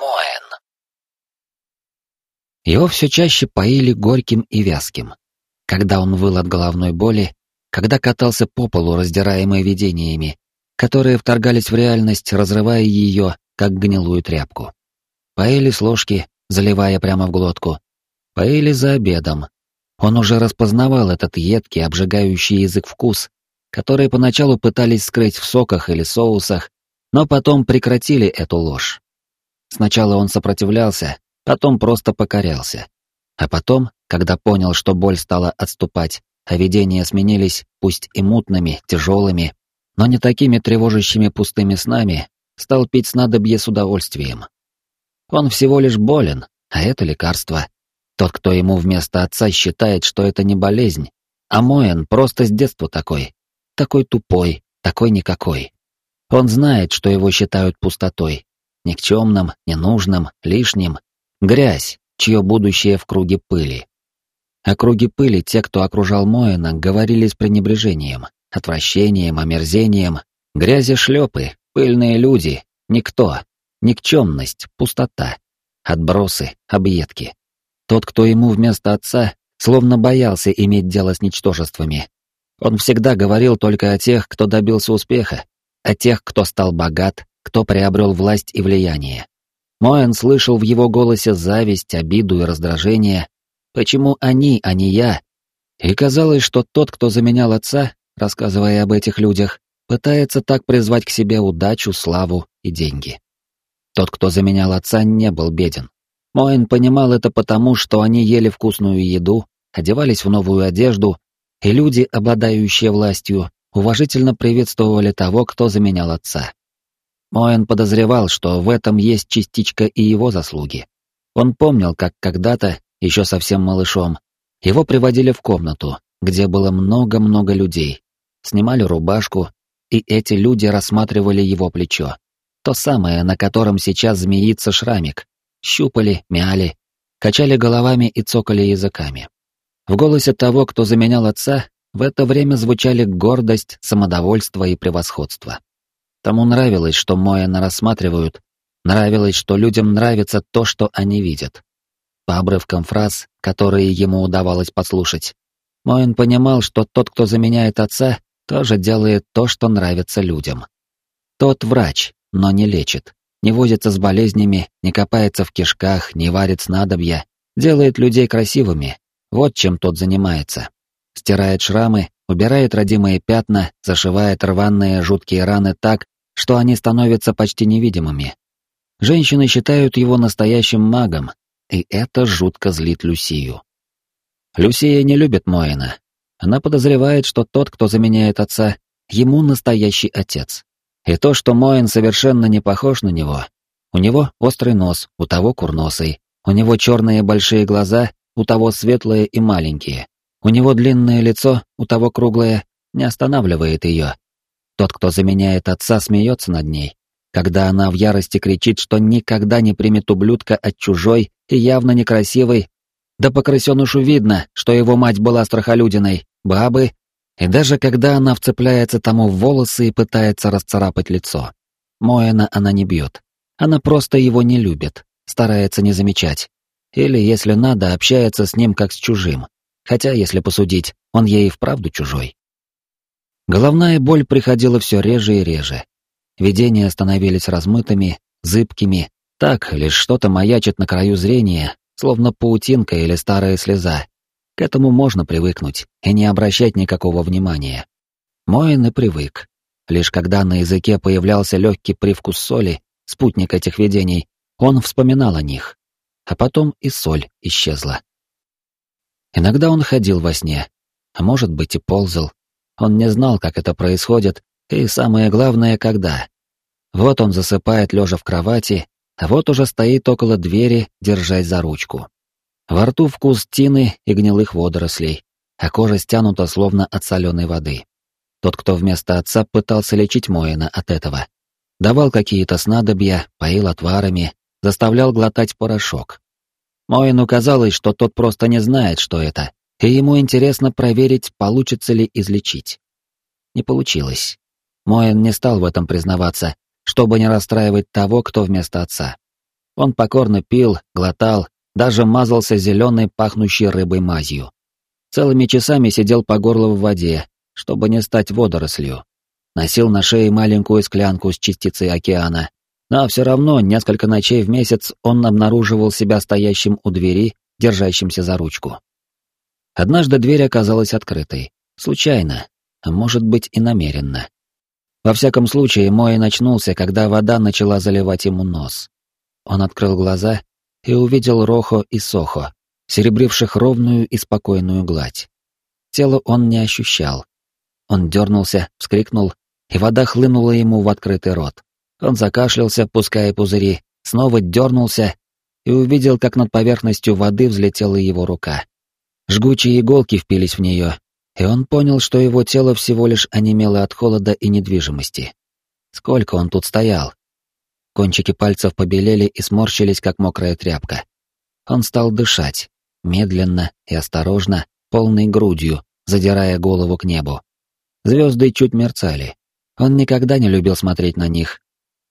Моэн. Его все чаще поили горьким и вязким. Когда он выл от головной боли, когда катался по полу, раздираемый видениями, которые вторгались в реальность, разрывая ее, как гнилую тряпку. Поели с ложки, заливая прямо в глотку. Поели за обедом. Он уже распознавал этот едкий, обжигающий язык вкус, который поначалу пытались скрыть в соках или соусах, но потом прекратили эту ложь. Сначала он сопротивлялся, потом просто покорялся. А потом, когда понял, что боль стала отступать, а видения сменились, пусть и мутными, тяжелыми, но не такими тревожащими пустыми снами, стал пить снадобье с удовольствием. Он всего лишь болен, а это лекарство. Тот, кто ему вместо отца считает, что это не болезнь, а Моэн просто с детства такой. Такой тупой, такой никакой. Он знает, что его считают пустотой, никчемным, ненужным, лишним. Грязь, чье будущее в круге пыли. О круге пыли те, кто окружал Моэна, говорили с пренебрежением, отвращением, омерзением. Грязи шлепы, пыльные люди, никто, никчемность, пустота, отбросы, объедки. Тот, кто ему вместо отца, словно боялся иметь дело с ничтожествами. Он всегда говорил только о тех, кто добился успеха, о тех, кто стал богат, кто приобрел власть и влияние. Моэн слышал в его голосе зависть, обиду и раздражение. Почему они, а не я? И казалось, что тот, кто заменял отца, рассказывая об этих людях, пытается так призвать к себе удачу, славу и деньги. Тот, кто заменял отца, не был беден. Моэн понимал это потому, что они ели вкусную еду, одевались в новую одежду, и люди, обладающие властью, уважительно приветствовали того, кто заменял отца. Моэн подозревал, что в этом есть частичка и его заслуги. Он помнил, как когда-то, еще совсем малышом, его приводили в комнату, где было много-много людей, снимали рубашку, и эти люди рассматривали его плечо. То самое, на котором сейчас змеится шрамик. Щупали, мяли, качали головами и цокали языками. В голосе того, кто заменял отца, в это время звучали гордость, самодовольство и превосходство. Тому нравилось, что Моэна рассматривают, нравилось, что людям нравится то, что они видят. По обрывкам фраз, которые ему удавалось подслушать, Моэн понимал, что тот, кто заменяет отца, тоже делает то, что нравится людям. Тот врач, но не лечит, не возится с болезнями, не копается в кишках, не варит снадобья, делает людей красивыми. Вот чем тот занимается. Стирает шрамы, убирает родимые пятна, зашивает рваные жуткие раны так, что они становятся почти невидимыми. Женщины считают его настоящим магом, и это жутко злит Люсию. Люсия не любит Моэна. Она подозревает, что тот, кто заменяет отца, ему настоящий отец. И то, что Моэн совершенно не похож на него. У него острый нос, у того курносый. У него черные большие глаза, у того светлые и маленькие. У него длинное лицо, у того круглое, не останавливает ее. Тот, кто заменяет отца, смеется над ней, когда она в ярости кричит, что никогда не примет ублюдка от чужой и явно некрасивой. Да по крысенышу видно, что его мать была страхолюдиной, бабы, и даже когда она вцепляется тому в волосы и пытается расцарапать лицо. Моэна она не бьет. Она просто его не любит, старается не замечать. Или, если надо, общается с ним как с чужим. Хотя, если посудить, он ей и вправду чужой. Головная боль приходила все реже и реже. Видения становились размытыми, зыбкими, так, лишь что-то маячит на краю зрения, словно паутинка или старая слеза. К этому можно привыкнуть и не обращать никакого внимания. Моин и привык. Лишь когда на языке появлялся легкий привкус соли, спутник этих видений, он вспоминал о них. А потом и соль исчезла. Иногда он ходил во сне, а может быть и ползал, он не знал, как это происходит, и самое главное, когда. Вот он засыпает лежа в кровати, а вот уже стоит около двери, держась за ручку. Во рту вкус тины и гнилых водорослей, а кожа стянута словно от соленой воды. Тот, кто вместо отца пытался лечить Моина от этого. Давал какие-то снадобья, поил отварами, заставлял глотать порошок. Моину казалось, что тот просто не знает, что это, и ему интересно проверить, получится ли излечить. Не получилось. Моэн не стал в этом признаваться, чтобы не расстраивать того, кто вместо отца. Он покорно пил, глотал, даже мазался зеленой пахнущей рыбой мазью. Целыми часами сидел по горло в воде, чтобы не стать водорослью. Носил на шее маленькую склянку с частицей океана, но все равно несколько ночей в месяц он обнаруживал себя стоящим у двери, держащимся за ручку. Однажды дверь оказалась открытой. Случайно, а может быть и намеренно. Во всяком случае, Мой начнулся, когда вода начала заливать ему нос. Он открыл глаза и увидел Рохо и Сохо, серебривших ровную и спокойную гладь. Тело он не ощущал. Он дернулся, вскрикнул, и вода хлынула ему в открытый рот. Он закашлялся, пуская пузыри, снова дернулся и увидел, как над поверхностью воды взлетела его рука. Жгучие иголки впились в нее, и он понял, что его тело всего лишь онемело от холода и недвижимости. Сколько он тут стоял? Кончики пальцев побелели и сморщились, как мокрая тряпка. Он стал дышать, медленно и осторожно, полной грудью, задирая голову к небу. Звезды чуть мерцали. Он никогда не любил смотреть на них,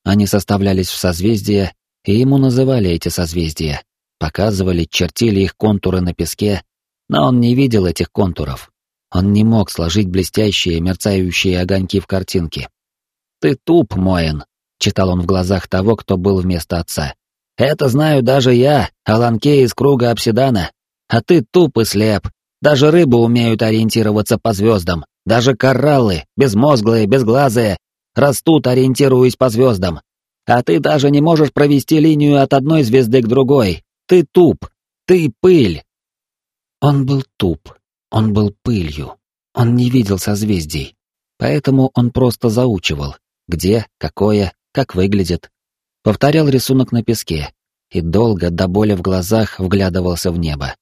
они составлялись в созвездия, и ему называли эти созвездия, показывали, чертили их контуры на песке, но он не видел этих контуров. Он не мог сложить блестящие, мерцающие огоньки в картинке. «Ты туп, Моэн», — читал он в глазах того, кто был вместо отца. «Это знаю даже я, Аланке из круга обсидана. А ты туп и слеп. Даже рыбы умеют ориентироваться по звездам. Даже кораллы, безмозглые, безглазые, растут, ориентируясь по звездам. А ты даже не можешь провести линию от одной звезды к другой. Ты туп. Ты пыль. Он был туп. Он был пылью. Он не видел созвездий. Поэтому он просто заучивал, где, какое, как выглядит. Повторял рисунок на песке и долго до боли в глазах вглядывался в небо.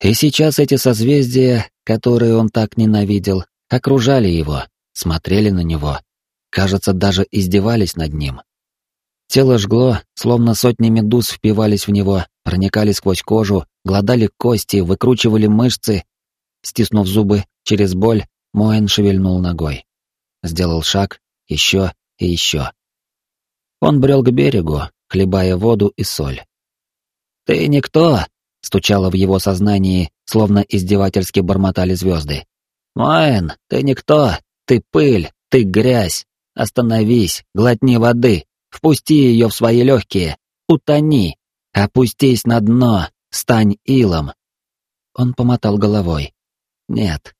И сейчас эти созвездия, которые он так ненавидел, окружали его, смотрели на него, Кажется, даже издевались над ним. Тело жгло, словно сотни медуз впивались в него, проникали сквозь кожу, глодали кости, выкручивали мышцы. Стиснув зубы, через боль, Моэн шевельнул ногой. Сделал шаг, еще и еще. Он брел к берегу, хлебая воду и соль. «Ты никто!» — стучало в его сознании, словно издевательски бормотали звезды. «Моэн, ты никто! Ты пыль! Ты грязь! Остановись, глотни воды, впусти ее в свои легкие, утони, опустись на дно, стань илом. Он помотал головой. Нет.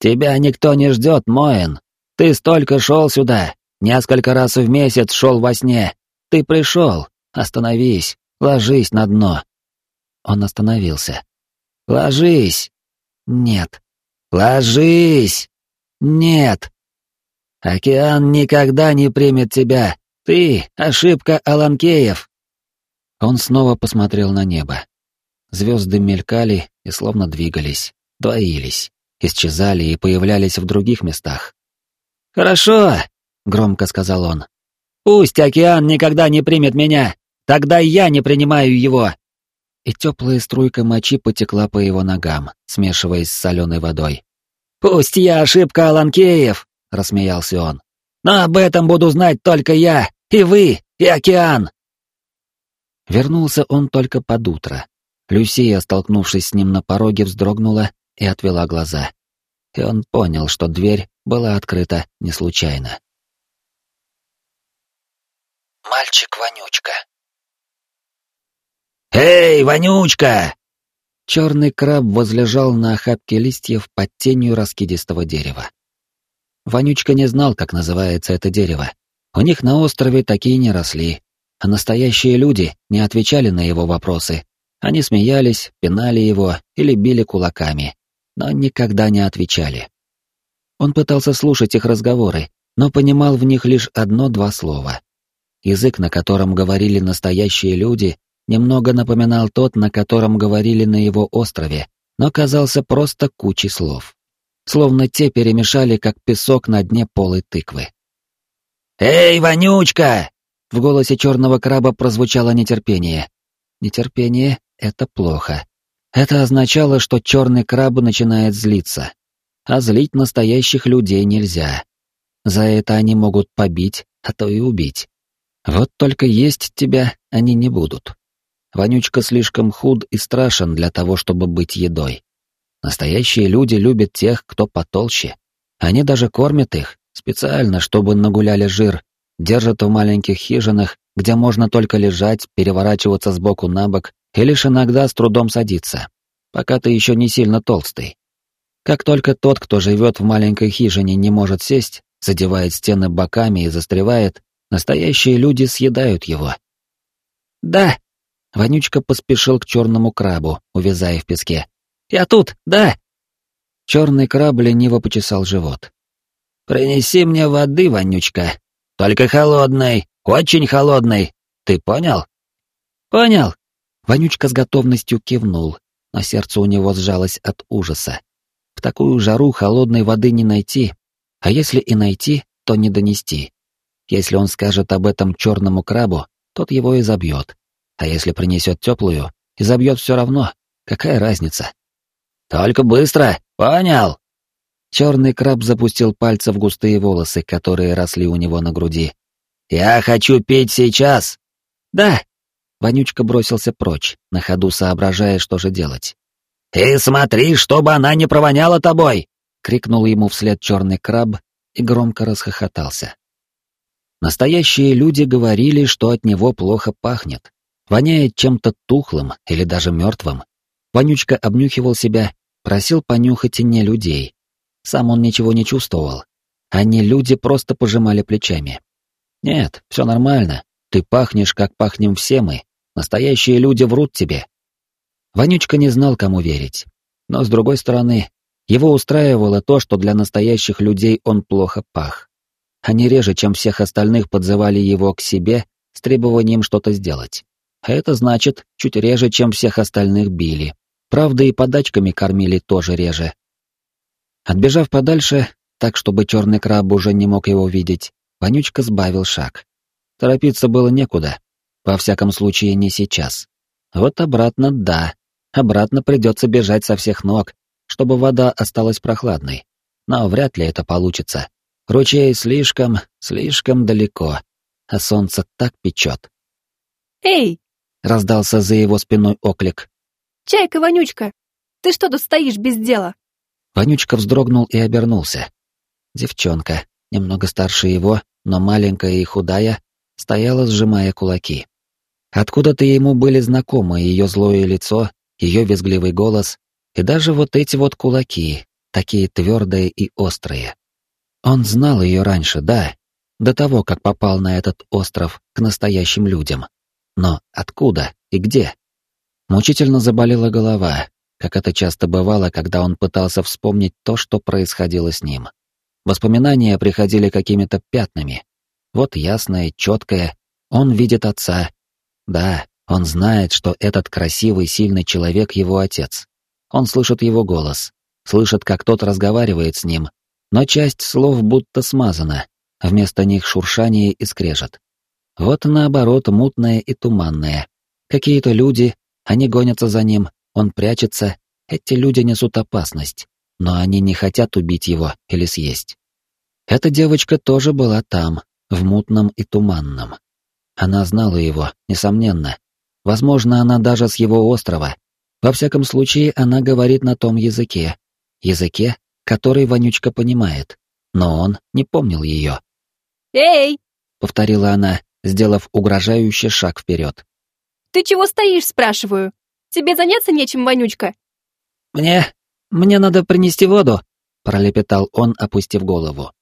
Тебя никто не ждет, Моэн. Ты столько шел сюда, несколько раз в месяц шел во сне. Ты пришел, остановись, ложись на дно. Он остановился. Ложись. Нет. Ложись. Нет. Океан никогда не примет тебя. Ты — ошибка Аланкеев. Он снова посмотрел на небо. Звезды мелькали и словно двигались, двоились, исчезали и появлялись в других местах. «Хорошо», — громко сказал он. «Пусть океан никогда не примет меня, тогда я не принимаю его». И теплая струйка мочи потекла по его ногам, смешиваясь с соленой водой. «Пусть я ошибка Аланкеев, — рассмеялся он. «Но об этом буду знать только я, и вы, и океан!» Вернулся он только под утро. Люсия, столкнувшись с ним на пороге, вздрогнула и отвела глаза. И он понял, что дверь была открыта не случайно. Мальчик-вонючка. «Эй, вонючка!» Черный краб возлежал на охапке листьев под тенью раскидистого дерева. Вонючка не знал, как называется это дерево. У них на острове такие не росли, а настоящие люди не отвечали на его вопросы. Они смеялись, пинали его или били кулаками, но никогда не отвечали. Он пытался слушать их разговоры, но понимал в них лишь одно-два слова. Язык, на котором говорили настоящие люди, немного напоминал тот, на котором говорили на его острове, но казался просто кучей слов словно те перемешали, как песок на дне полой тыквы. «Эй, вонючка!» В голосе черного краба прозвучало нетерпение. Нетерпение — это плохо. Это означало, что черный краб начинает злиться. А злить настоящих людей нельзя. За это они могут побить, а то и убить. Вот только есть тебя они не будут. Вонючка слишком худ и страшен для того, чтобы быть едой. Настоящие люди любят тех, кто потолще. Они даже кормят их, специально, чтобы нагуляли жир, держат в маленьких хижинах, где можно только лежать, переворачиваться с боку на бок и лишь иногда с трудом садиться, пока ты еще не сильно толстый. Как только тот, кто живет в маленькой хижине, не может сесть, задевает стены боками и застревает, настоящие люди съедают его. «Да!» — Вонючка поспешил к черному крабу, увязая в песке. «Я тут, да!» Черный краб лениво почесал живот. «Принеси мне воды, Вонючка. Только холодной, очень холодной. Ты понял?» «Понял!» Вонючка с готовностью кивнул, но сердце у него сжалось от ужаса. В такую жару холодной воды не найти, а если и найти, то не донести. Если он скажет об этом черному крабу, тот его и забьет. А если принесет теплую, и забьет все равно. Какая разница? Только быстро, понял? Черный краб запустил пальцы в густые волосы, которые росли у него на груди. «Я хочу пить сейчас!» «Да!» Вонючка бросился прочь, на ходу соображая, что же делать. «И смотри, чтобы она не провоняла тобой!» — крикнул ему вслед черный краб и громко расхохотался. Настоящие люди говорили, что от него плохо пахнет, воняет чем-то тухлым или даже мертвым. Вонючка обнюхивал себя, просил понюхать и не людей. Сам он ничего не чувствовал, не люди просто пожимали плечами. Нет, все нормально, ты пахнешь, как пахнем все мы, настоящие люди врут тебе. Вонючка не знал, кому верить. Но, с другой стороны, его устраивало то, что для настоящих людей он плохо пах. Они реже, чем всех остальных, подзывали его к себе с требованием что-то сделать. А это значит, чуть реже, чем всех остальных били. Правда, и подачками кормили тоже реже. Отбежав подальше, так, чтобы черный краб уже не мог его видеть, Вонючка сбавил шаг. Торопиться было некуда. Во всяком случае, не сейчас. Вот обратно — да. Обратно придется бежать со всех ног, чтобы вода осталась прохладной. Но вряд ли это получится. Ручей слишком, слишком далеко, а солнце так печет. «Эй!» — раздался за его спиной оклик. «Чайка, Вонючка! Ты что тут стоишь без дела?» Вонючка вздрогнул и обернулся. Девчонка, немного старше его, но маленькая и худая, стояла, сжимая кулаки. Откуда-то ему были знакомы ее злое лицо, ее визгливый голос и даже вот эти вот кулаки, такие твердые и острые. Он знал ее раньше, да, до того, как попал на этот остров к настоящим людям. Но откуда и где? Мучительно заболела голова, как это часто бывало, когда он пытался вспомнить то, что происходило с ним. Воспоминания приходили какими-то пятнами. Вот ясное, четкое, он видит отца. Да, он знает, что этот красивый, сильный человек его отец. Он слышит его голос, слышит, как тот разговаривает с ним, но часть слов будто смазана, вместо них шуршание и скрежет. Вот наоборот мутное и туманное. Какие-то люди, они гонятся за ним, он прячется, эти люди несут опасность, но они не хотят убить его или съесть. Эта девочка тоже была там, в мутном и туманном. Она знала его, несомненно. Возможно, она даже с его острова. Во всяком случае, она говорит на том языке. Языке, который Вонючка понимает, но он не помнил ее. «Эй!» — повторила она, сделав угрожающий шаг вперед. «Ты чего стоишь, спрашиваю? Тебе заняться нечем, Вонючка?» «Мне... мне надо принести воду», — пролепетал он, опустив голову.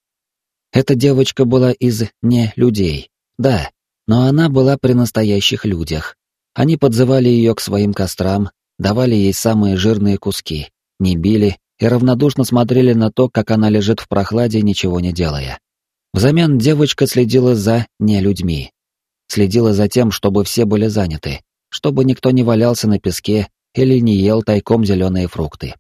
Эта девочка была из не людей, да, но она была при настоящих людях. Они подзывали ее к своим кострам, давали ей самые жирные куски, не били, и равнодушно смотрели на то, как она лежит в прохладе, ничего не делая. Взамен девочка следила за не людьми. Следила за тем, чтобы все были заняты, чтобы никто не валялся на песке или не ел тайком зеленые фрукты.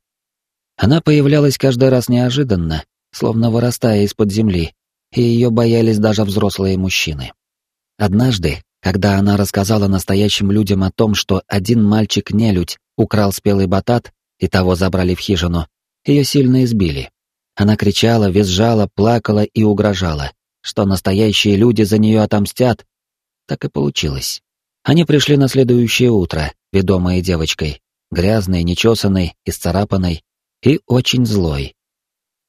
Она появлялась каждый раз неожиданно, словно вырастая из-под земли, и ее боялись даже взрослые мужчины. Однажды, когда она рассказала настоящим людям о том, что один мальчик-нелюдь украл спелый батат, и того забрали в хижину, ее сильно избили. Она кричала, визжала, плакала и угрожала, что настоящие люди за нее отомстят. Так и получилось. Они пришли на следующее утро, ведомые девочкой, грязной, нечесанной, исцарапанной и очень злой.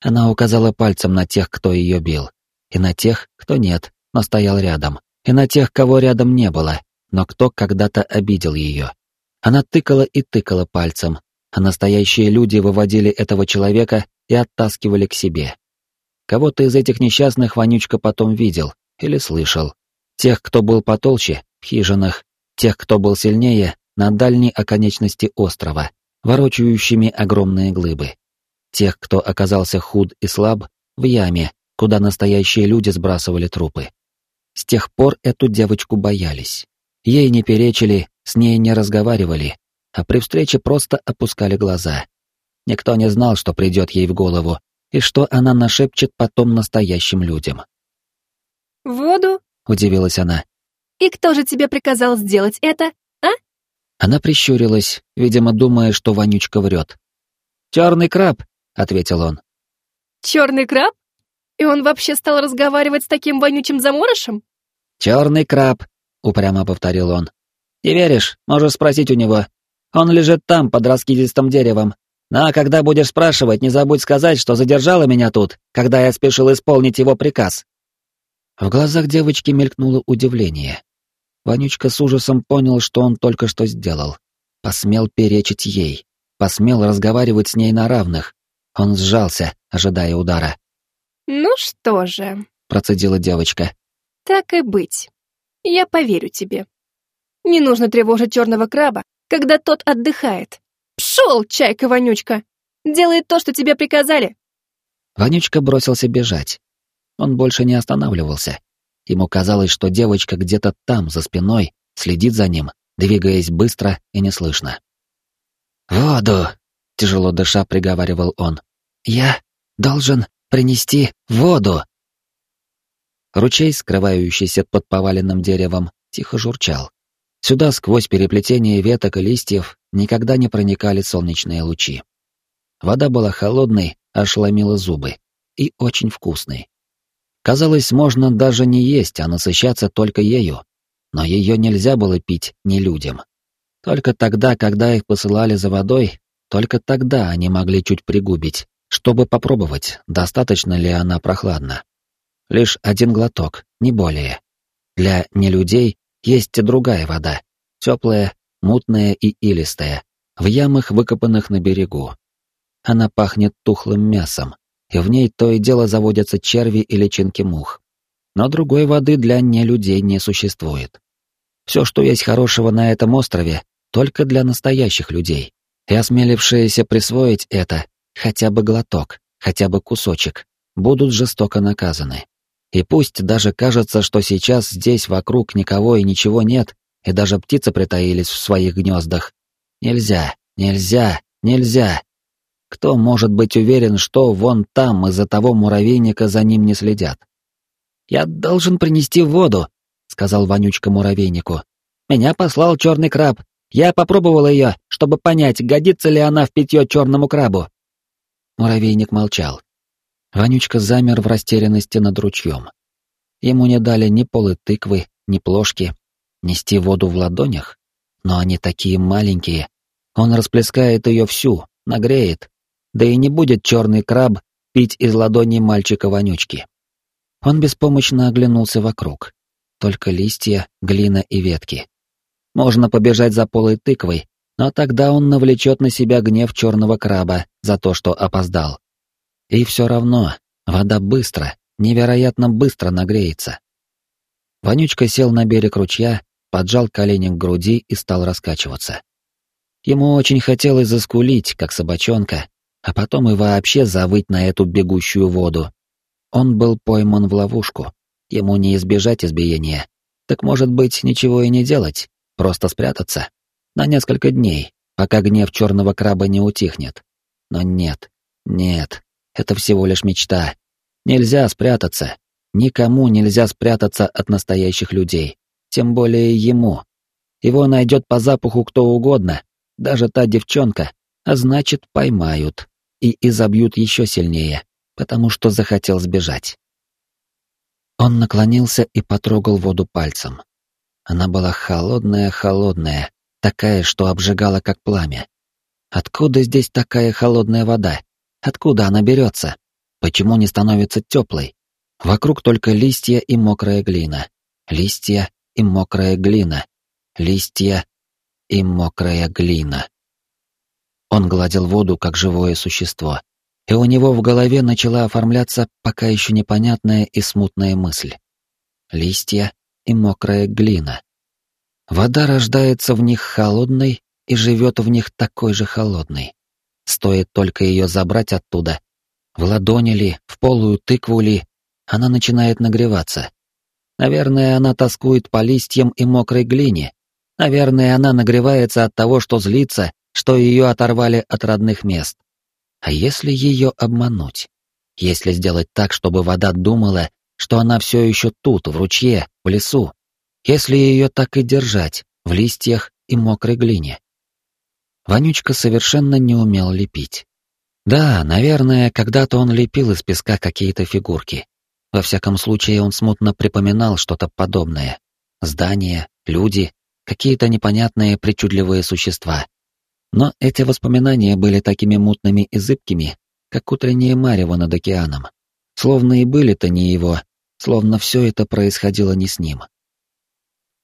Она указала пальцем на тех, кто ее бил, и на тех, кто нет, но стоял рядом, и на тех, кого рядом не было, но кто когда-то обидел ее. Она тыкала и тыкала пальцем, а настоящие люди выводили этого человека и оттаскивали к себе. Кого-то из этих несчастных Вонючка потом видел или слышал. Тех, кто был потолще, в хижинах, тех, кто был сильнее, на дальней оконечности острова, ворочающими огромные глыбы. Тех, кто оказался худ и слаб, в яме, куда настоящие люди сбрасывали трупы. С тех пор эту девочку боялись. Ей не перечили, с ней не разговаривали, а при встрече просто опускали глаза. Никто не знал, что придет ей в голову, и что она нашепчет потом настоящим людям. «Воду?» — удивилась она. «И кто же тебе приказал сделать это, а?» Она прищурилась, видимо, думая, что Вонючка врет. «Черный краб», — ответил он. «Черный краб? И он вообще стал разговаривать с таким вонючим заморышем?» «Черный краб», — упрямо повторил он. «Не веришь? Можешь спросить у него. Он лежит там, под раскидистым деревом. Но когда будешь спрашивать, не забудь сказать, что задержала меня тут, когда я спешил исполнить его приказ». В глазах девочки мелькнуло удивление. Вонючка с ужасом понял, что он только что сделал. Посмел перечить ей. Посмел разговаривать с ней на равных. Он сжался, ожидая удара. «Ну что же», — процедила девочка. «Так и быть. Я поверю тебе. Не нужно тревожить черного краба, когда тот отдыхает. Пшел, чайка-вонючка! Делай то, что тебе приказали!» Вонючка бросился бежать. Он больше не останавливался. Ему казалось, что девочка где-то там, за спиной, следит за ним, двигаясь быстро и неслышно. «Воду!» — тяжело дыша приговаривал он. «Я должен принести воду!» Ручей, скрывающийся под поваленным деревом, тихо журчал. Сюда, сквозь переплетение веток и листьев, никогда не проникали солнечные лучи. Вода была холодной, аж зубы, и очень вкусной. Казалось, можно даже не есть, а насыщаться только ею. Но ее нельзя было пить не людям. Только тогда, когда их посылали за водой, только тогда они могли чуть пригубить, чтобы попробовать, достаточно ли она прохладна. Лишь один глоток, не более. Для нелюдей есть и другая вода, теплая, мутная и илистая, в ямах, выкопанных на берегу. Она пахнет тухлым мясом, и в ней то и дело заводятся черви и личинки мух. Но другой воды для нелюдей не существует. Все, что есть хорошего на этом острове, только для настоящих людей. И осмелившиеся присвоить это, хотя бы глоток, хотя бы кусочек, будут жестоко наказаны. И пусть даже кажется, что сейчас здесь вокруг никого и ничего нет, и даже птицы притаились в своих гнездах. Нельзя, нельзя, нельзя. Кто может быть уверен, что вон там из-за того муравейника за ним не следят? «Я должен принести воду», — сказал Вонючка муравейнику. «Меня послал черный краб. Я попробовал ее, чтобы понять, годится ли она в питье черному крабу». Муравейник молчал. Вонючка замер в растерянности над ручьем. Ему не дали ни полы тыквы, ни плошки. Нести воду в ладонях? Но они такие маленькие. Он расплескает ее всю, нагреет. Да и не будет черный краб пить из ладони мальчика-вонючки. Он беспомощно оглянулся вокруг. Только листья, глина и ветки. Можно побежать за полой тыквой, но тогда он навлечет на себя гнев черного краба за то, что опоздал. И все равно, вода быстро, невероятно быстро нагреется. Вонючка сел на берег ручья, поджал колени к груди и стал раскачиваться. Ему очень хотелось заскулить, как собачонка, а потом и вообще завыть на эту бегущую воду. Он был пойман в ловушку. Ему не избежать избиения. Так может быть, ничего и не делать, просто спрятаться. На несколько дней, пока гнев черного краба не утихнет. Но нет, нет, это всего лишь мечта. Нельзя спрятаться. Никому нельзя спрятаться от настоящих людей. Тем более ему. Его найдет по запаху кто угодно, даже та девчонка, а значит, поймают. И изобьют еще сильнее, потому что захотел сбежать. Он наклонился и потрогал воду пальцем. Она была холодная-холодная, такая, что обжигала как пламя. Откуда здесь такая холодная вода? Откуда она берется? Почему не становится теплой? Вокруг только листья и мокрая глина. Листья и мокрая глина. Листья и мокрая глина. Он гладил воду, как живое существо, и у него в голове начала оформляться пока еще непонятная и смутная мысль. Листья и мокрая глина. Вода рождается в них холодной и живет в них такой же холодной. Стоит только ее забрать оттуда, в ладони ли, в полую тыкву ли, она начинает нагреваться. Наверное, она тоскует по листьям и мокрой глине. Наверное, она нагревается от того, что злится, что ее оторвали от родных мест. А если ее обмануть? Если сделать так, чтобы вода думала, что она все еще тут, в ручье, в лесу? Если ее так и держать, в листьях и мокрой глине? Вонючка совершенно не умел лепить. Да, наверное, когда-то он лепил из песка какие-то фигурки. Во всяком случае, он смутно припоминал что-то подобное. Здания, люди, какие-то непонятные причудливые существа. Но эти воспоминания были такими мутными и зыбкими, как утреннее марево над океаном. Словно и были-то не его, словно все это происходило не с ним.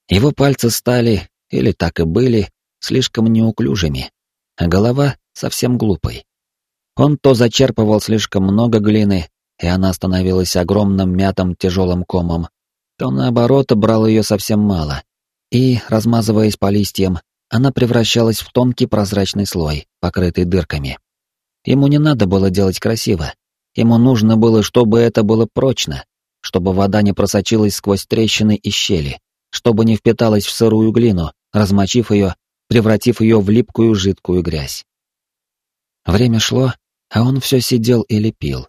Его пальцы стали, или так и были, слишком неуклюжими, а голова совсем глупой. Он то зачерпывал слишком много глины, и она становилась огромным мятым тяжелым комом, то наоборот брал ее совсем мало, и, размазываясь по листьям, она превращалась в тонкий прозрачный слой, покрытый дырками. Ему не надо было делать красиво. Ему нужно было, чтобы это было прочно, чтобы вода не просочилась сквозь трещины и щели, чтобы не впиталась в сырую глину, размочив ее, превратив ее в липкую жидкую грязь. Время шло, а он все сидел и лепил.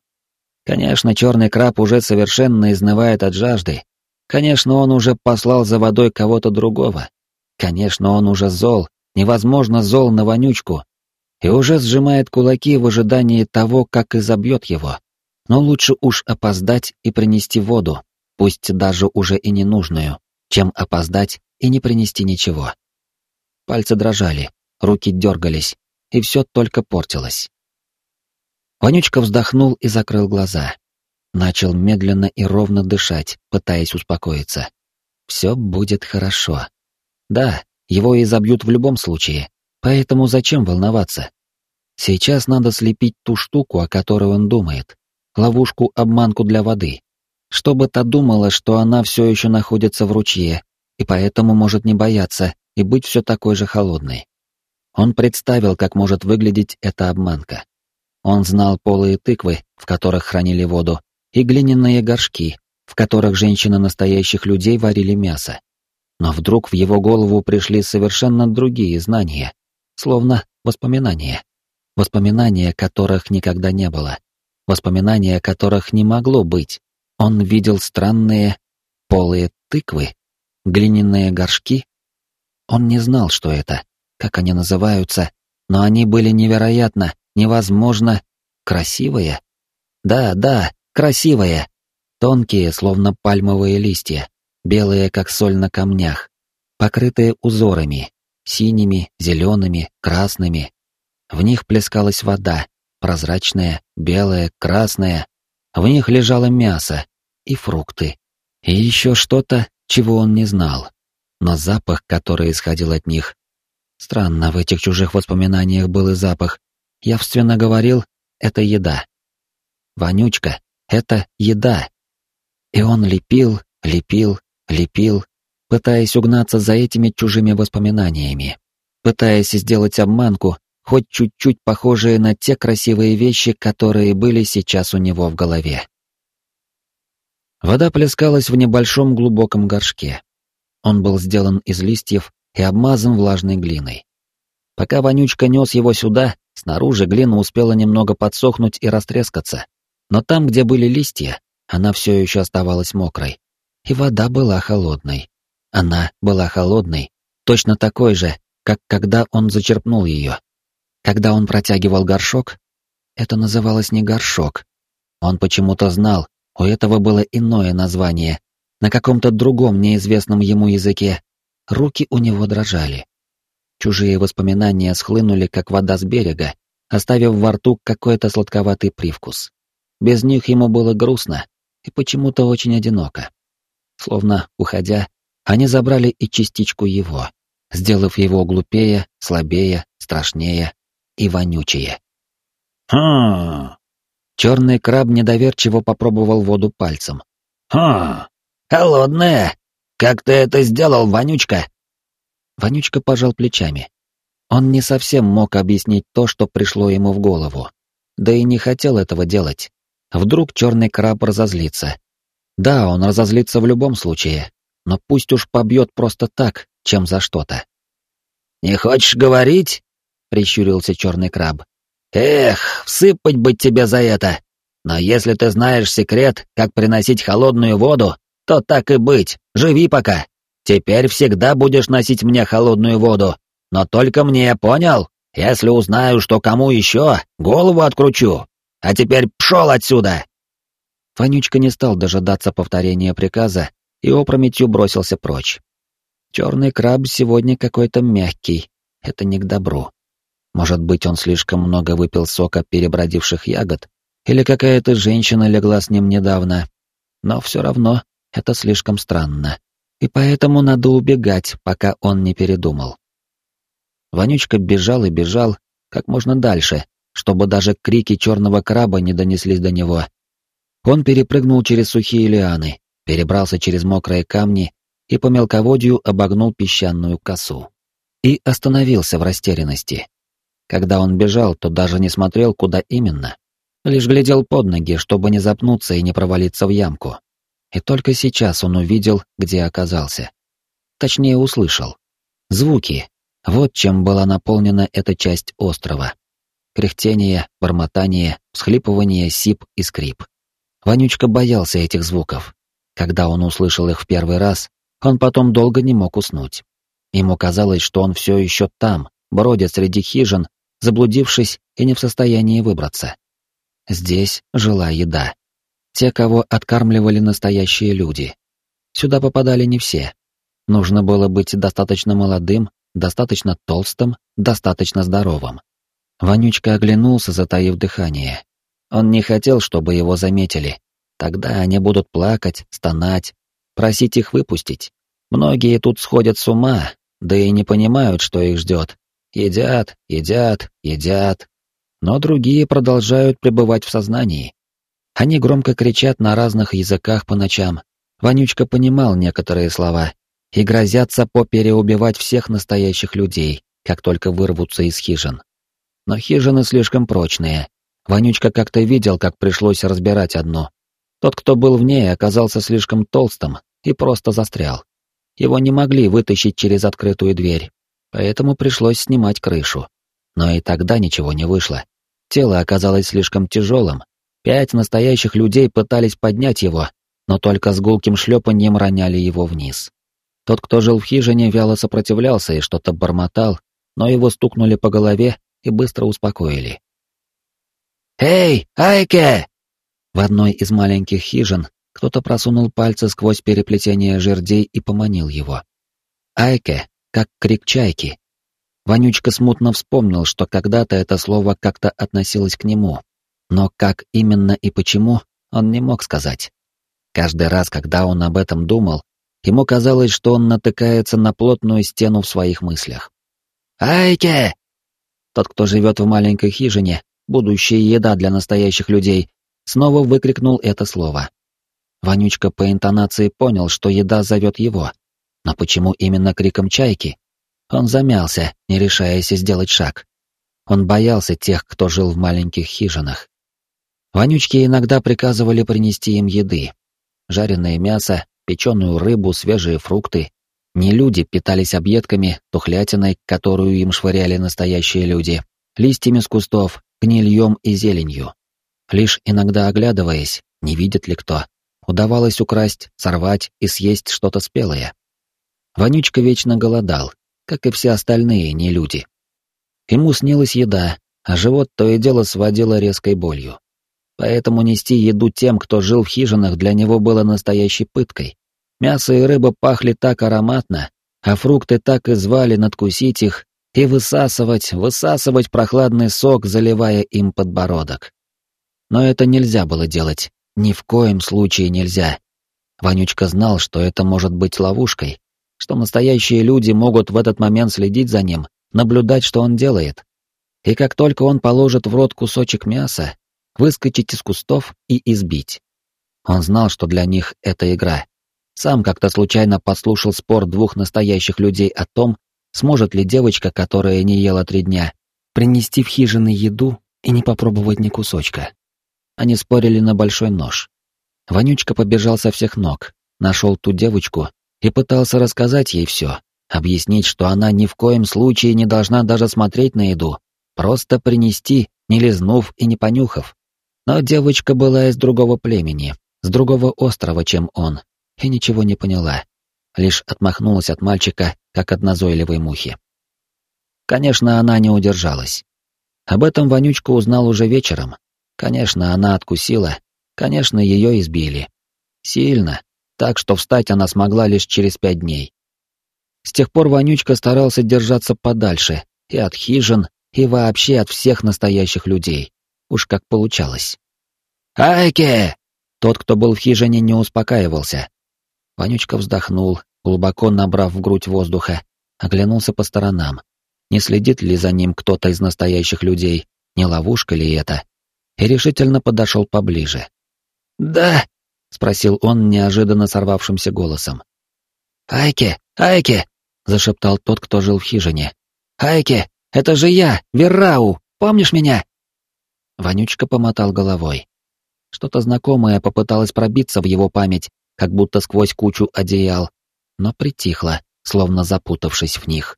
Конечно, черный краб уже совершенно изнывает от жажды. Конечно, он уже послал за водой кого-то другого. Конечно, он уже зол, невозможно зол на вонючку, и уже сжимает кулаки в ожидании того, как изобьет его. Но лучше уж опоздать и принести воду, пусть даже уже и ненужную, чем опоздать и не принести ничего. Пальцы дрожали, руки дергались, и все только портилось. Вонючка вздохнул и закрыл глаза. Начал медленно и ровно дышать, пытаясь успокоиться. Все будет хорошо. Да, его изобьют в любом случае, поэтому зачем волноваться? Сейчас надо слепить ту штуку, о которой он думает. Ловушку-обманку для воды. Чтобы та думала, что она все еще находится в ручье, и поэтому может не бояться и быть все такой же холодной. Он представил, как может выглядеть эта обманка. Он знал полые тыквы, в которых хранили воду, и глиняные горшки, в которых женщины настоящих людей варили мясо. Но вдруг в его голову пришли совершенно другие знания, словно воспоминания. Воспоминания, которых никогда не было. Воспоминания, которых не могло быть. Он видел странные полые тыквы, глиняные горшки. Он не знал, что это, как они называются, но они были невероятно, невозможно красивые. Да, да, красивые. Тонкие, словно пальмовые листья, белые, как соль на камнях, покрытые узорами, синими, зелеными, красными. В них плескалась вода, прозрачная, белая, красная. В них лежало мясо и фрукты. И еще что-то, чего он не знал. Но запах, который исходил от них... Странно, в этих чужих воспоминаниях был и запах, явственно говорил, это еда. Вонючка — это еда. И он лепил, лепил, лепил, пытаясь угнаться за этими чужими воспоминаниями, пытаясь сделать обманку, хоть чуть-чуть похожие на те красивые вещи, которые были сейчас у него в голове. Вода плескалась в небольшом глубоком горшке. Он был сделан из листьев и обмазан влажной глиной. Пока вонючка нес его сюда, снаружи глина успела немного подсохнуть и растрескаться. Но там, где были листья, она все еще оставалась мокрой. И вода была холодной. Она была холодной, точно такой же, как когда он зачерпнул ее. Когда он протягивал горшок, это называлось не горшок. Он почему-то знал, у этого было иное название, на каком-то другом неизвестном ему языке, руки у него дрожали. Чужие воспоминания схлынули, как вода с берега, оставив во рту какой-то сладковатый привкус. Без них ему было грустно и почему-то очень одиноко. Словно, уходя, они забрали и частичку его, сделав его глупее, слабее, страшнее и вонючее. «Хм...» Черный краб недоверчиво попробовал воду пальцем. «Хм... Холодная! Как ты это сделал, вонючка?» Вонючка пожал плечами. Он не совсем мог объяснить то, что пришло ему в голову. Да и не хотел этого делать. Вдруг черный краб разозлится. Да, он разозлится в любом случае, но пусть уж побьет просто так, чем за что-то. «Не хочешь говорить?» — прищурился черный краб. «Эх, всыпать быть тебе за это! Но если ты знаешь секрет, как приносить холодную воду, то так и быть, живи пока. Теперь всегда будешь носить мне холодную воду, но только мне, понял? Если узнаю, что кому еще, голову откручу. А теперь пшел отсюда!» Вонючка не стал дожидаться повторения приказа и опрометью бросился прочь. Черный краб сегодня какой-то мягкий, это не к добру. Может быть, он слишком много выпил сока перебродивших ягод, или какая-то женщина легла с ним недавно. Но все равно это слишком странно, и поэтому надо убегать, пока он не передумал. Вонючка бежал и бежал как можно дальше, чтобы даже крики черного краба не донеслись до него. Он перепрыгнул через сухие лианы, перебрался через мокрые камни и по мелководью обогнул песчаную косу. И остановился в растерянности. Когда он бежал, то даже не смотрел, куда именно. Лишь глядел под ноги, чтобы не запнуться и не провалиться в ямку. И только сейчас он увидел, где оказался. Точнее, услышал. Звуки. Вот чем была наполнена эта часть острова. Кряхтение, бормотание, всхлипывание, сип и скрип. Вонючка боялся этих звуков. Когда он услышал их в первый раз, он потом долго не мог уснуть. Ему казалось, что он все еще там, бродит среди хижин, заблудившись и не в состоянии выбраться. Здесь жила еда. Те, кого откармливали настоящие люди. Сюда попадали не все. Нужно было быть достаточно молодым, достаточно толстым, достаточно здоровым. Вонючка оглянулся, затаив дыхание. Он не хотел, чтобы его заметили. Тогда они будут плакать, стонать, просить их выпустить. Многие тут сходят с ума, да и не понимают, что их ждет. Едят, едят, едят. Но другие продолжают пребывать в сознании. Они громко кричат на разных языках по ночам. Вонючка понимал некоторые слова и грозятся попереубивать всех настоящих людей, как только вырвутся из хижин. Но хижины слишком прочные, Вонючка как-то видел, как пришлось разбирать одну. Тот, кто был в ней, оказался слишком толстым и просто застрял. Его не могли вытащить через открытую дверь, поэтому пришлось снимать крышу. Но и тогда ничего не вышло. Тело оказалось слишком тяжелым. Пять настоящих людей пытались поднять его, но только с гулким шлепаньем роняли его вниз. Тот, кто жил в хижине, вяло сопротивлялся и что-то бормотал, но его стукнули по голове и быстро успокоили. «Эй, Айке!» В одной из маленьких хижин кто-то просунул пальцы сквозь переплетение жердей и поманил его. Айке, как крик чайки. Вонючка смутно вспомнил, что когда-то это слово как-то относилось к нему, но как именно и почему, он не мог сказать. Каждый раз, когда он об этом думал, ему казалось, что он натыкается на плотную стену в своих мыслях. «Айке!» Тот, кто живет в маленькой хижине, будущая еда для настоящих людей, снова выкрикнул это слово. Вонючка по интонации понял, что еда зовет его. Но почему именно криком чайки? Он замялся, не решаясь сделать шаг. Он боялся тех, кто жил в маленьких хижинах. Вонючки иногда приказывали принести им еды. Жареное мясо, печеную рыбу, свежие фрукты. Не люди питались объедками, тухлятиной, которую им швыряли настоящие люди, листьями с кустов, гнильем и зеленью. Лишь иногда оглядываясь, не видит ли кто, удавалось украсть, сорвать и съесть что-то спелое. Вонючка вечно голодал, как и все остальные не люди. Ему снилась еда, а живот то и дело сводило резкой болью. Поэтому нести еду тем, кто жил в хижинах, для него было настоящей пыткой. Мясо и рыба пахли так ароматно, а фрукты так и звали надкусить их и высасывать, высасывать прохладный сок, заливая им подбородок. Но это нельзя было делать, ни в коем случае нельзя. Вонючка знал, что это может быть ловушкой, что настоящие люди могут в этот момент следить за ним, наблюдать, что он делает. И как только он положит в рот кусочек мяса, выскочить из кустов и избить. Он знал, что для них это игра. Сам как-то случайно подслушал спор двух настоящих людей о том, сможет ли девочка, которая не ела три дня, принести в хижины еду и не попробовать ни кусочка. Они спорили на большой нож. Вонючка побежал со всех ног, нашел ту девочку и пытался рассказать ей все, объяснить, что она ни в коем случае не должна даже смотреть на еду, просто принести, не лизнув и не понюхав. Но девочка была из другого племени, с другого острова, чем он, и ничего не поняла. Лишь отмахнулась от мальчика, как от назойливой мухи. Конечно, она не удержалась. Об этом Вонючка узнал уже вечером. Конечно, она откусила. Конечно, ее избили. Сильно. Так что встать она смогла лишь через пять дней. С тех пор Вонючка старался держаться подальше и от хижин, и вообще от всех настоящих людей. Уж как получалось. «Айке!» Тот, кто был в хижине, не успокаивался. Вонючка вздохнул, глубоко набрав в грудь воздуха, оглянулся по сторонам. Не следит ли за ним кто-то из настоящих людей, не ловушка ли это? И решительно подошел поближе. «Да!» — спросил он неожиданно сорвавшимся голосом. «Айке! Айке!» — зашептал тот, кто жил в хижине. «Айке! Это же я, Веррау! Помнишь меня?» Вонючка помотал головой. Что-то знакомое попыталось пробиться в его память, как будто сквозь кучу одеял, но притихло, словно запутавшись в них.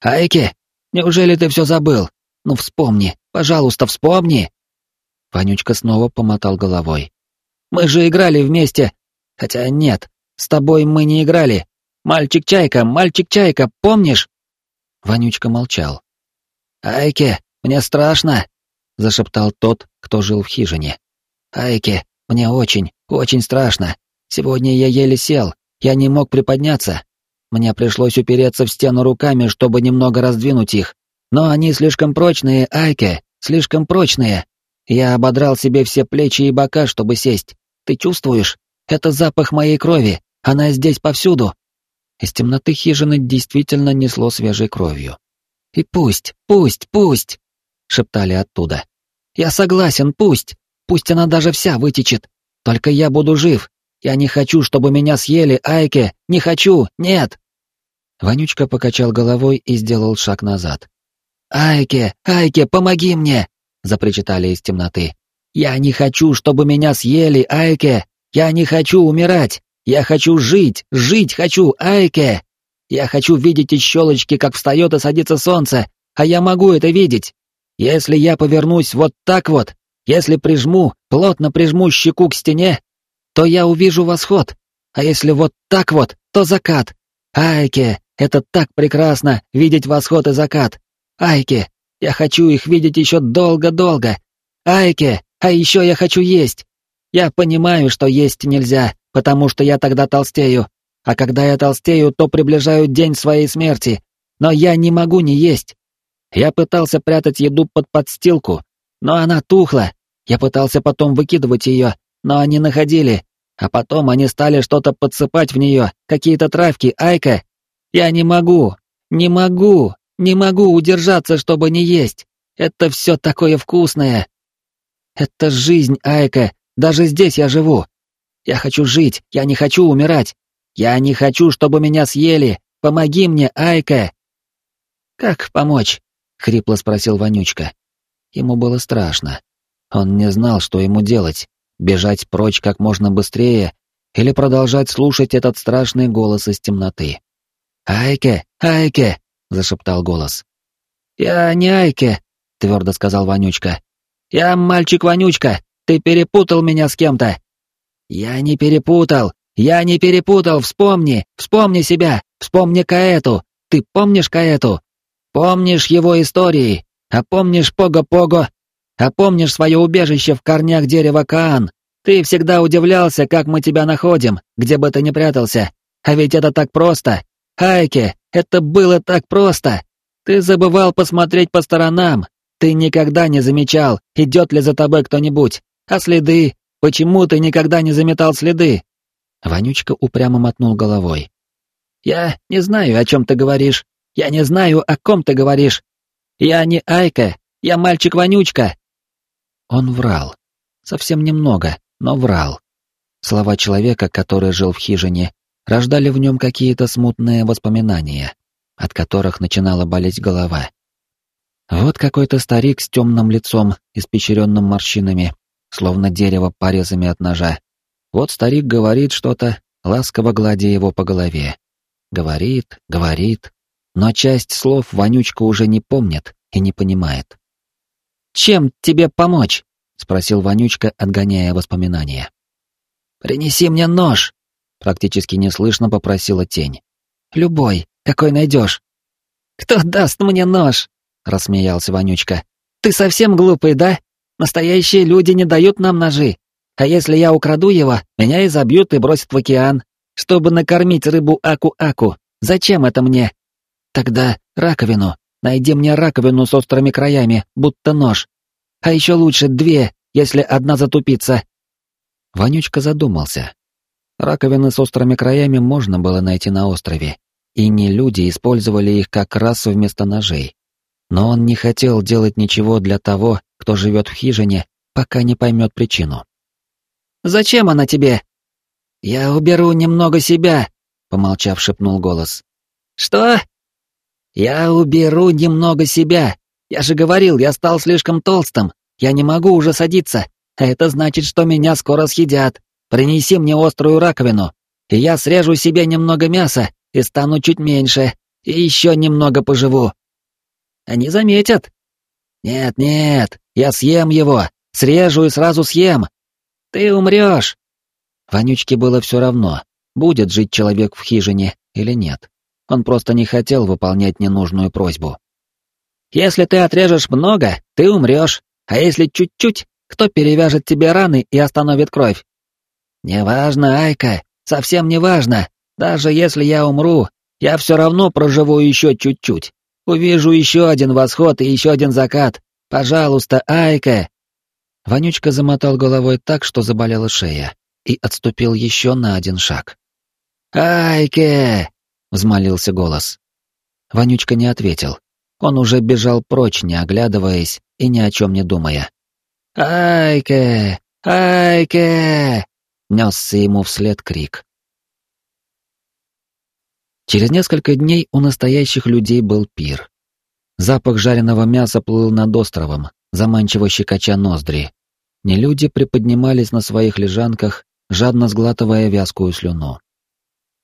«Айки, неужели ты все забыл? Ну вспомни, пожалуйста, вспомни!» Вонючка снова помотал головой. «Мы же играли вместе! Хотя нет, с тобой мы не играли! Мальчик-чайка, мальчик-чайка, помнишь?» Вонючка молчал. «Айке, мне страшно!» — зашептал тот, кто жил в хижине. Айки, мне очень, очень страшно. Сегодня я еле сел, я не мог приподняться. Мне пришлось упереться в стену руками, чтобы немного раздвинуть их. Но они слишком прочные, Айке, слишком прочные. Я ободрал себе все плечи и бока, чтобы сесть. Ты чувствуешь? Это запах моей крови. Она здесь повсюду. Из темноты хижины действительно несло свежей кровью. «И пусть, пусть, пусть!» — шептали оттуда. «Я согласен, пусть! Пусть она даже вся вытечет. Только я буду жив. Я не хочу, чтобы меня съели, Айке. Не хочу, нет. Вонючка покачал головой и сделал шаг назад. «Айке, Айке, помоги мне!» — запричитали из темноты. «Я не хочу, чтобы меня съели, Айке! Я не хочу умирать! Я хочу жить, жить хочу, Айке! Я хочу видеть из щелочки, как встает и садится солнце, а я могу это видеть! Если я повернусь вот так вот, если прижму, плотно прижму щеку к стене, то я увижу восход, а если вот так вот, то закат. Айке, это так прекрасно, видеть восход и закат. Айке, я хочу их видеть еще долго-долго. Айке, а еще я хочу есть. Я понимаю, что есть нельзя, потому что я тогда толстею, а когда я толстею, то приближаю день своей смерти, но я не могу не есть. Я пытался прятать еду под подстилку, но она тухла, я пытался потом выкидывать ее, но они находили, а потом они стали что-то подсыпать в нее, какие-то травки, Айка. Я не могу, не могу, не могу удержаться, чтобы не есть. Это все такое вкусное. Это жизнь, Айка, даже здесь я живу. Я хочу жить, я не хочу умирать. Я не хочу, чтобы меня съели. Помоги мне, Айка. Как помочь? хрипло спросил Вонючка. Ему было страшно. Он не знал, что ему делать, бежать прочь как можно быстрее или продолжать слушать этот страшный голос из темноты. «Айке! Айке!» — зашептал голос. «Я не Айке!» — твердо сказал Вонючка. «Я мальчик-вонючка! Ты перепутал меня с кем-то!» «Я не перепутал! Я не перепутал! Вспомни! Вспомни себя! Вспомни Каэту! Ты помнишь Каэту? Помнишь его истории? А помнишь Пого-Пого а помнишь свое убежище в корнях дерева Каан? Ты всегда удивлялся, как мы тебя находим, где бы ты ни прятался. А ведь это так просто. Айке, это было так просто! Ты забывал посмотреть по сторонам, ты никогда не замечал, идет ли за тобой кто-нибудь, а следы, почему ты никогда не заметал следы?» Вонючка упрямо мотнул головой. «Я не знаю, о чем ты говоришь. Я не знаю, о ком ты говоришь. Я не Айка, я мальчик-вонючка!» Он врал. Совсем немного, но врал. Слова человека, который жил в хижине, рождали в нем какие-то смутные воспоминания, от которых начинала болеть голова. Вот какой-то старик с темным лицом, испещренным морщинами, словно дерево порезами от ножа. Вот старик говорит что-то, ласково гладя его по голове. Говорит, говорит, но часть слов вонючка уже не помнит и не понимает. «Чем тебе помочь?» — спросил вонючка, отгоняя воспоминания. «Принеси мне нож!» — практически неслышно попросила тень. «Любой, какой найдешь». «Кто даст мне нож?» — рассмеялся вонючка. «Ты совсем глупый, да? Настоящие люди не дают нам ножи. А если я украду его, меня изобьют и бросят в океан, чтобы накормить рыбу аку-аку. Зачем это мне? Тогда раковину. Найди мне раковину с острыми краями, будто нож. А еще лучше две, если одна затупится. Вонючка задумался. Раковины с острыми краями можно было найти на острове, и не люди использовали их как раз вместо ножей. Но он не хотел делать ничего для того, кто живет в хижине, пока не поймет причину. «Зачем она тебе?» «Я уберу немного себя», — помолчав, шепнул голос. «Что?» «Я уберу немного себя. Я же говорил, я стал слишком толстым. Я не могу уже садиться. Это значит, что меня скоро съедят. Принеси мне острую раковину, и я срежу себе немного мяса и стану чуть меньше, и еще немного поживу. Они заметят. Нет, нет, я съем его, срежу и сразу съем. Ты умрешь. Вонючке было все равно, будет жить человек в хижине или нет. Он просто не хотел выполнять ненужную просьбу. Если ты отрежешь много, ты умрешь, а если чуть-чуть, кто перевяжет тебе раны и остановит кровь? Неважно, Айка, совсем неважно. Даже если я умру, я все равно проживу еще чуть-чуть. Увижу еще один восход и еще один закат. Пожалуйста, Айка!» Вонючка замотал головой так, что заболела шея, и отступил еще на один шаг. «Айке!» — взмолился голос. Вонючка не ответил. Он уже бежал прочь, не оглядываясь и ни о чем не думая. «Айке! Айке!» — несся ему вслед крик. Через несколько дней у настоящих людей был пир. Запах жареного мяса плыл над островом, заманчиво щекоча ноздри. Нелюди приподнимались на своих лежанках, жадно сглатывая вязкую слюну.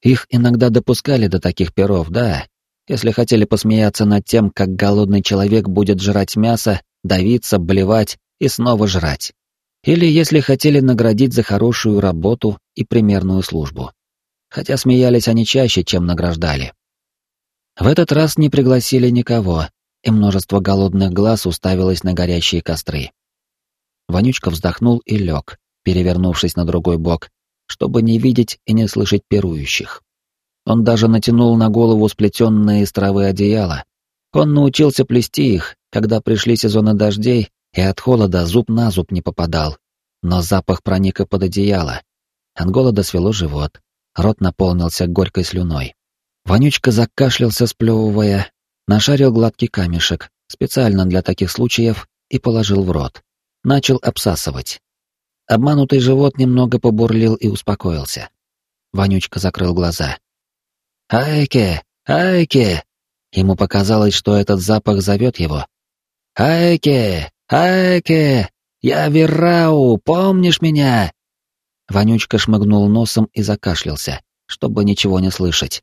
Их иногда допускали до таких перов, да, если хотели посмеяться над тем, как голодный человек будет жрать мясо, давиться, блевать и снова жрать. Или если хотели наградить за хорошую работу и примерную службу хотя смеялись они чаще, чем награждали. В этот раз не пригласили никого, и множество голодных глаз уставилось на горящие костры. Вонючка вздохнул и лег, перевернувшись на другой бок, чтобы не видеть и не слышать пирующих. Он даже натянул на голову сплетенные из травы одеяла. Он научился плести их, когда пришли сезоны дождей, и от холода зуб на зуб не попадал. Но запах проник и под одеяло. От голода свело живот, рот наполнился горькой слюной. Вонючка закашлялся, сплевывая, нашарил гладкий камешек, специально для таких случаев, и положил в рот. Начал обсасывать. Обманутый живот немного побурлил и успокоился. Вонючка закрыл глаза. «Айке! Айке!» Ему показалось, что этот запах зовет его. «Айке! Айке! Я Верау, помнишь меня?» Вонючка шмыгнул носом и закашлялся, чтобы ничего не слышать.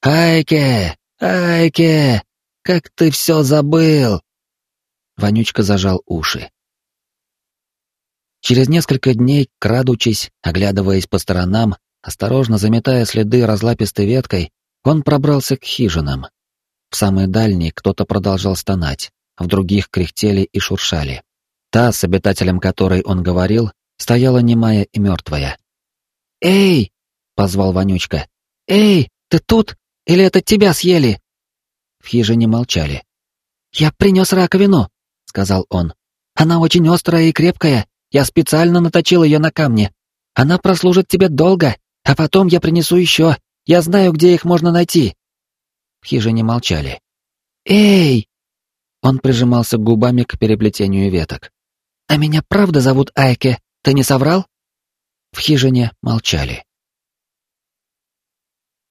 «Айке! Айке! Как ты все забыл!» Вонючка зажал уши. Через несколько дней, крадучись, оглядываясь по сторонам, осторожно заметая следы разлапистой веткой, он пробрался к хижинам. В самой дальней кто-то продолжал стонать, в других кряхтели и шуршали. Та, с обитателем которой он говорил, стояла немая и мертвая. «Эй!» — позвал Вонючка. «Эй, ты тут? Или это тебя съели?» В хижине молчали. «Я принес раковину», — сказал он. «Она очень острая и крепкая. Я специально наточил ее на камне. Она прослужит тебе долго, а потом я принесу еще. Я знаю, где их можно найти». В хижине молчали. «Эй!» Он прижимался губами к переплетению веток. «А меня правда зовут Айке? Ты не соврал?» В хижине молчали.